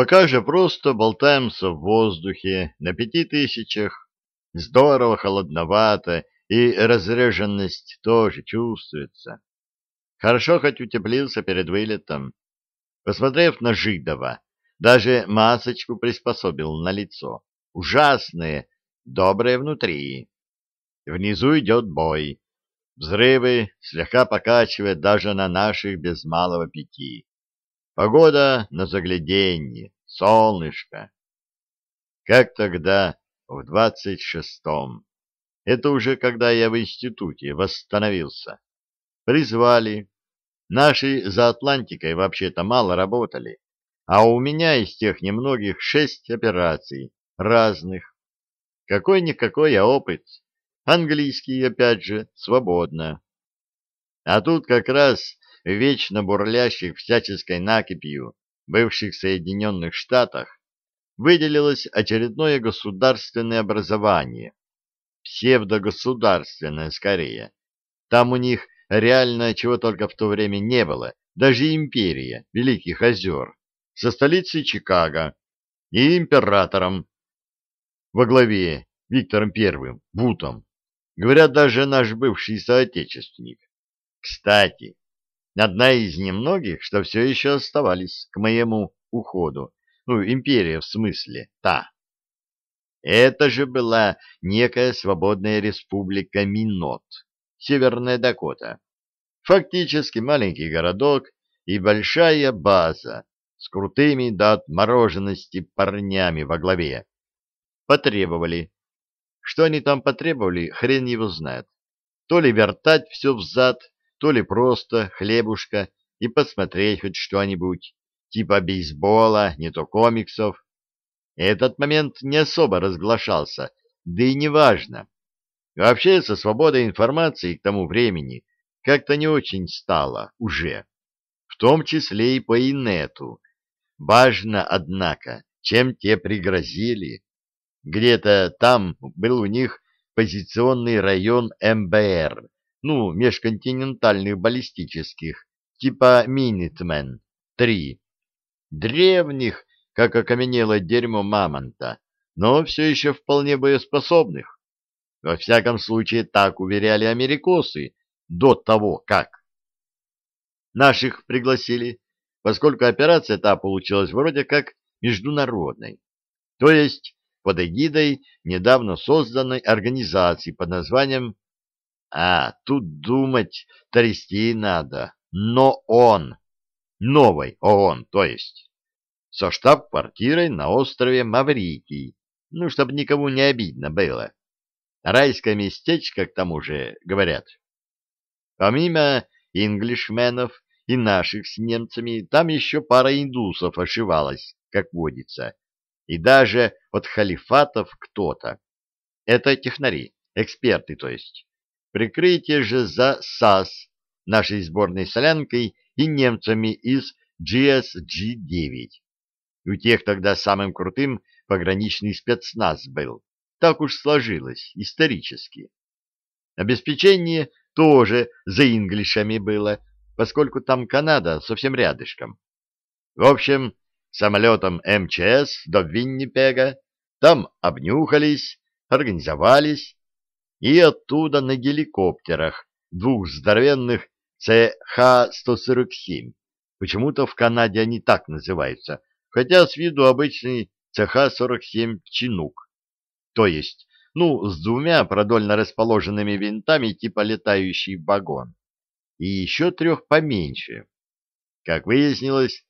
Пока же просто болтаемся в воздухе на пяти тысячах. Здорово холодновато, и разреженность тоже чувствуется. Хорошо хоть утеплился перед вылетом. Посмотрев на Жидова, даже масочку приспособил на лицо. Ужасное, доброе внутри. Внизу идет бой. Взрывы слегка покачивают даже на наших без малого пяти. Погода на загляденье, солнышко. Как тогда, в двадцать шестом. Это уже когда я в институте восстановился. Призвали. Наши за Атлантикой вообще-то мало работали, а у меня из тех немногих шесть операций, разных. Какой-никакой а опыт. Английский, опять же, свободно. А тут как раз вечно бурлящих всяческой накипью бывших Соединенных Штатах выделилось очередное государственное образование, псевдогосударственное скорее. Там у них реально чего только в то время не было, даже империя Великих озер, со столицей Чикаго и императором во главе Виктором Первым, Бутом. Говорят, даже наш бывший соотечественник. Кстати, одна из немногих, что все еще оставались к моему уходу. Ну, империя в смысле, та. Это же была некая свободная республика Минот, Северная Дакота. Фактически маленький городок и большая база с крутыми до отмороженности парнями во главе. Потребовали. Что они там потребовали, хрен его знает. То ли вертать все взад, то ли просто хлебушка и посмотреть хоть что-нибудь, типа бейсбола, не то комиксов. Этот момент не особо разглашался, да и не важно. Вообще, со свободой информации к тому времени как-то не очень стало уже, в том числе и по инету. Важно, однако, чем те пригрозили. Где-то там был у них позиционный район МБР, ну, межконтинентальных баллистических, типа Минитмен, три. Древних, как окаменело дерьмо мамонта, но все еще вполне боеспособных. Во всяком случае, так уверяли америкосы до того, как. Наших пригласили, поскольку операция та получилась вроде как международной, то есть под эгидой недавно созданной организации под названием «А, тут думать, трясти надо, но он, новой ООН, то есть» со штаб-квартирой на острове Маврикий, ну, чтобы никому не обидно было. Райское местечко, к тому же, говорят. Помимо инглишменов и наших с немцами, там еще пара индусов ошивалась, как водится, и даже от халифатов кто-то. Это технари, эксперты, то есть. Прикрытие же за САС, нашей сборной солянкой и немцами из GSG-9. У тех тогда самым крутым пограничный спецназ был. Так уж сложилось исторически. Обеспечение тоже за инглишами было, поскольку там Канада совсем рядышком. В общем, самолетом МЧС до Виннипега, там обнюхались, организовались, и оттуда на геликоптерах двух здоровенных ЦХ-147. Почему-то в Канаде они так называются, хотя с виду обычный ЦХ-47 «Чинук», то есть, ну, с двумя продольно расположенными винтами типа летающий вагон, и еще трех поменьше. Как выяснилось,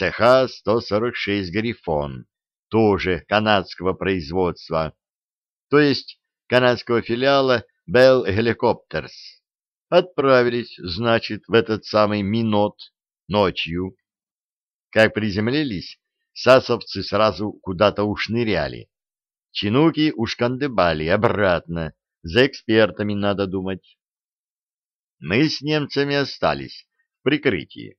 ЦХ-146 «Грифон», тоже канадского производства, то есть канадского филиала Bell Helicopters. Отправились, значит, в этот самый Минот ночью. Как приземлились, сасовцы сразу куда-то ушныряли. Чинуки ушкандыбали обратно, за экспертами надо думать. Мы с немцами остались в прикрытии.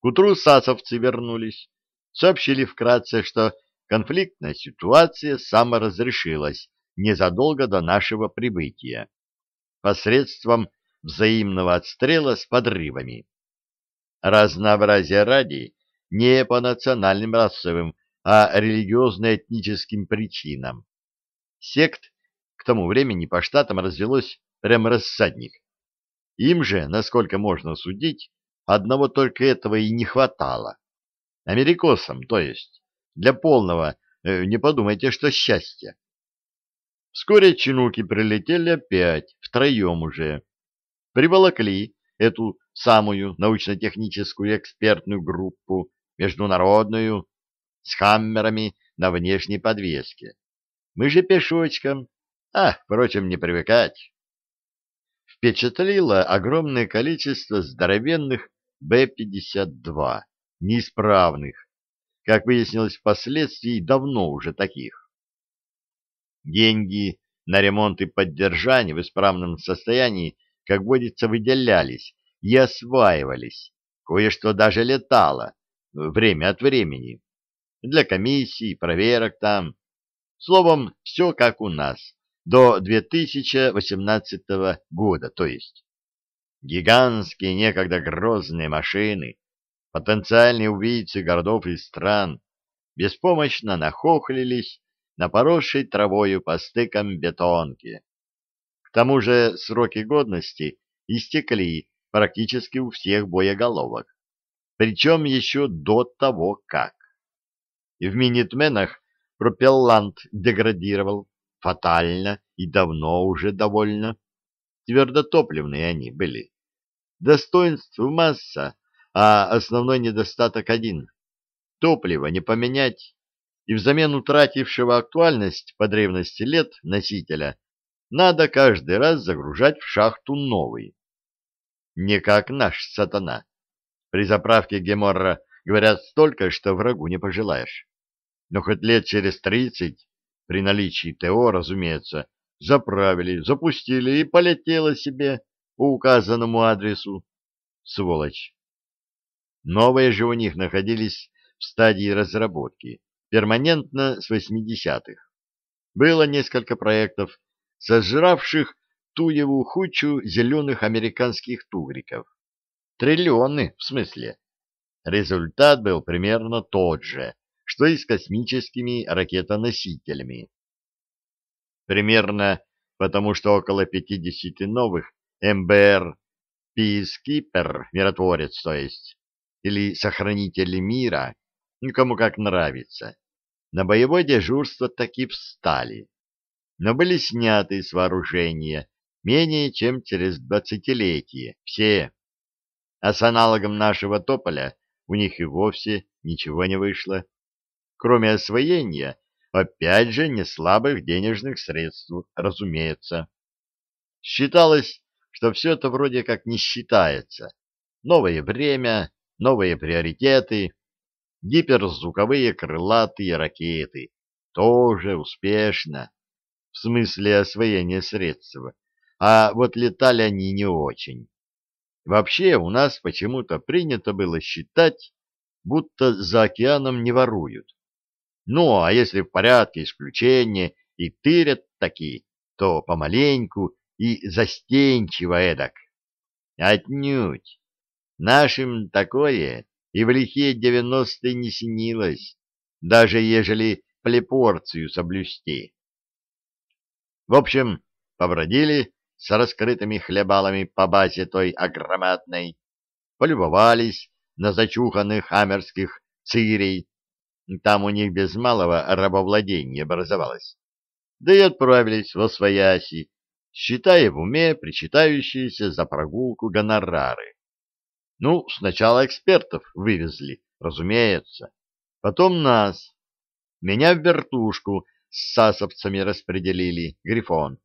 К утру сасовцы вернулись, сообщили вкратце, что конфликтная ситуация саморазрешилась незадолго до нашего прибытия посредством взаимного отстрела с подрывами. Разнообразие ради не по национальным расовым, а религиозно-этническим причинам. Сект к тому времени по штатам развелось прямо рассадник. Им же, насколько можно судить, одного только этого и не хватало. Америкосам, то есть, для полного, э, не подумайте, что счастья. Вскоре чинуки прилетели опять, втроем уже. Приволокли эту самую научно-техническую экспертную группу, международную, с хаммерами на внешней подвеске. Мы же пешочком, а, впрочем, не привыкать. Впечатлило огромное количество здоровенных Б-52, неисправных, как выяснилось впоследствии, давно уже таких. Деньги на ремонт и поддержание в исправном состоянии, как водится, выделялись и осваивались. Кое-что даже летало, время от времени. Для комиссий, проверок там. Словом, все как у нас, до 2018 года, то есть. Гигантские, некогда грозные машины, потенциальные убийцы городов и стран, беспомощно нахохлились на поросшей травою по стыкам бетонки. К тому же сроки годности истекли практически у всех боеголовок, причем еще до того как. И в минитменах пропеллант деградировал фатально и давно уже довольно. Твердотопливные они были. Достоинств масса, а основной недостаток один. Топливо не поменять, и взамен утратившего актуальность по древности лет носителя надо каждый раз загружать в шахту новый. Не как наш сатана. При заправке геморра говорят столько, что врагу не пожелаешь. Но хоть лет через тридцать, при наличии ТО, разумеется, заправили, запустили и полетело себе по указанному адресу. Сволочь. Новые же у них находились в стадии разработки перманентно с 80-х. Было несколько проектов, сожравших Туеву хучу зеленых американских тугриков. Триллионы, в смысле. Результат был примерно тот же, что и с космическими ракетоносителями. Примерно потому, что около 50 новых МБР Пискипер, миротворец, то есть, или сохранители мира, никому как нравится, на боевое дежурство таки встали, но были сняты с вооружения менее чем через двадцатилетие, все. А с аналогом нашего тополя у них и вовсе ничего не вышло, кроме освоения, опять же, не слабых денежных средств, разумеется. Считалось, что все это вроде как не считается. Новое время, новые приоритеты, гиперзвуковые крылатые ракеты. Тоже успешно. В смысле освоения средств. А вот летали они не очень. Вообще у нас почему-то принято было считать, будто за океаном не воруют. Ну, а если в порядке исключения и тырят такие, то помаленьку и застенчиво эдак. Отнюдь. Нашим такое и в лихие девяностые не снилось, даже ежели плепорцию соблюсти. В общем, побродили с раскрытыми хлебалами по базе той огромадной, полюбовались на зачуханных хамерских цирей, там у них без малого рабовладения образовалось, да и отправились во свояси, считая в уме причитающиеся за прогулку гонорары. Ну, сначала экспертов вывезли, разумеется, потом нас. Меня в вертушку с сасовцами распределили, Грифон.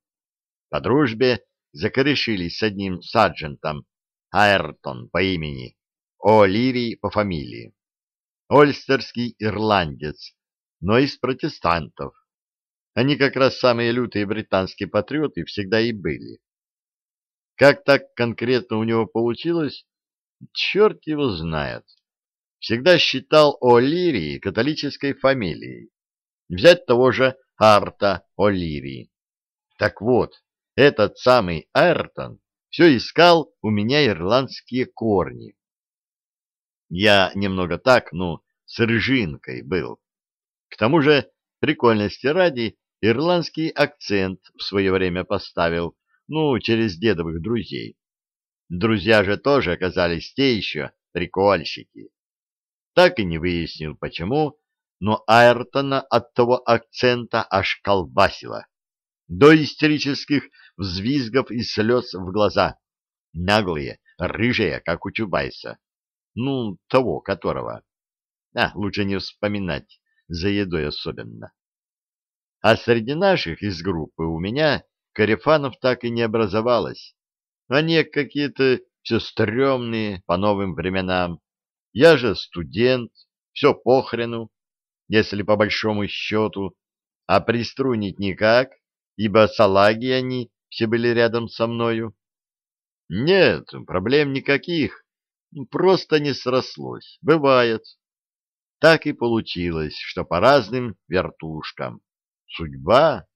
По дружбе закорешились с одним саджентом, Айртон по имени, О'Лири по фамилии. Ольстерский ирландец, но из протестантов. Они как раз самые лютые британские патриоты всегда и были. Как так конкретно у него получилось, черт его знает. Всегда считал О'Лири католической фамилией. Взять того же Арта О'Лири. Так вот, этот самый Айртон все искал у меня ирландские корни. Я немного так, ну, с рыжинкой был. К тому же, прикольности ради, ирландский акцент в свое время поставил, ну, через дедовых друзей. Друзья же тоже оказались те еще прикольщики. Так и не выяснил, почему, но Айртона от того акцента аж колбасило. До истерических взвизгов и слез в глаза. Наглые, рыжие, как у Чубайса. Ну, того, которого. А, лучше не вспоминать, за едой особенно. А среди наших из группы у меня корефанов так и не образовалось. Они какие-то все стрёмные по новым временам. Я же студент, все похрену, если по большому счету, а приструнить никак, ибо салаги они все были рядом со мною. Нет, проблем никаких, просто не срослось, бывает. Так и получилось, что по разным вертушкам. Судьба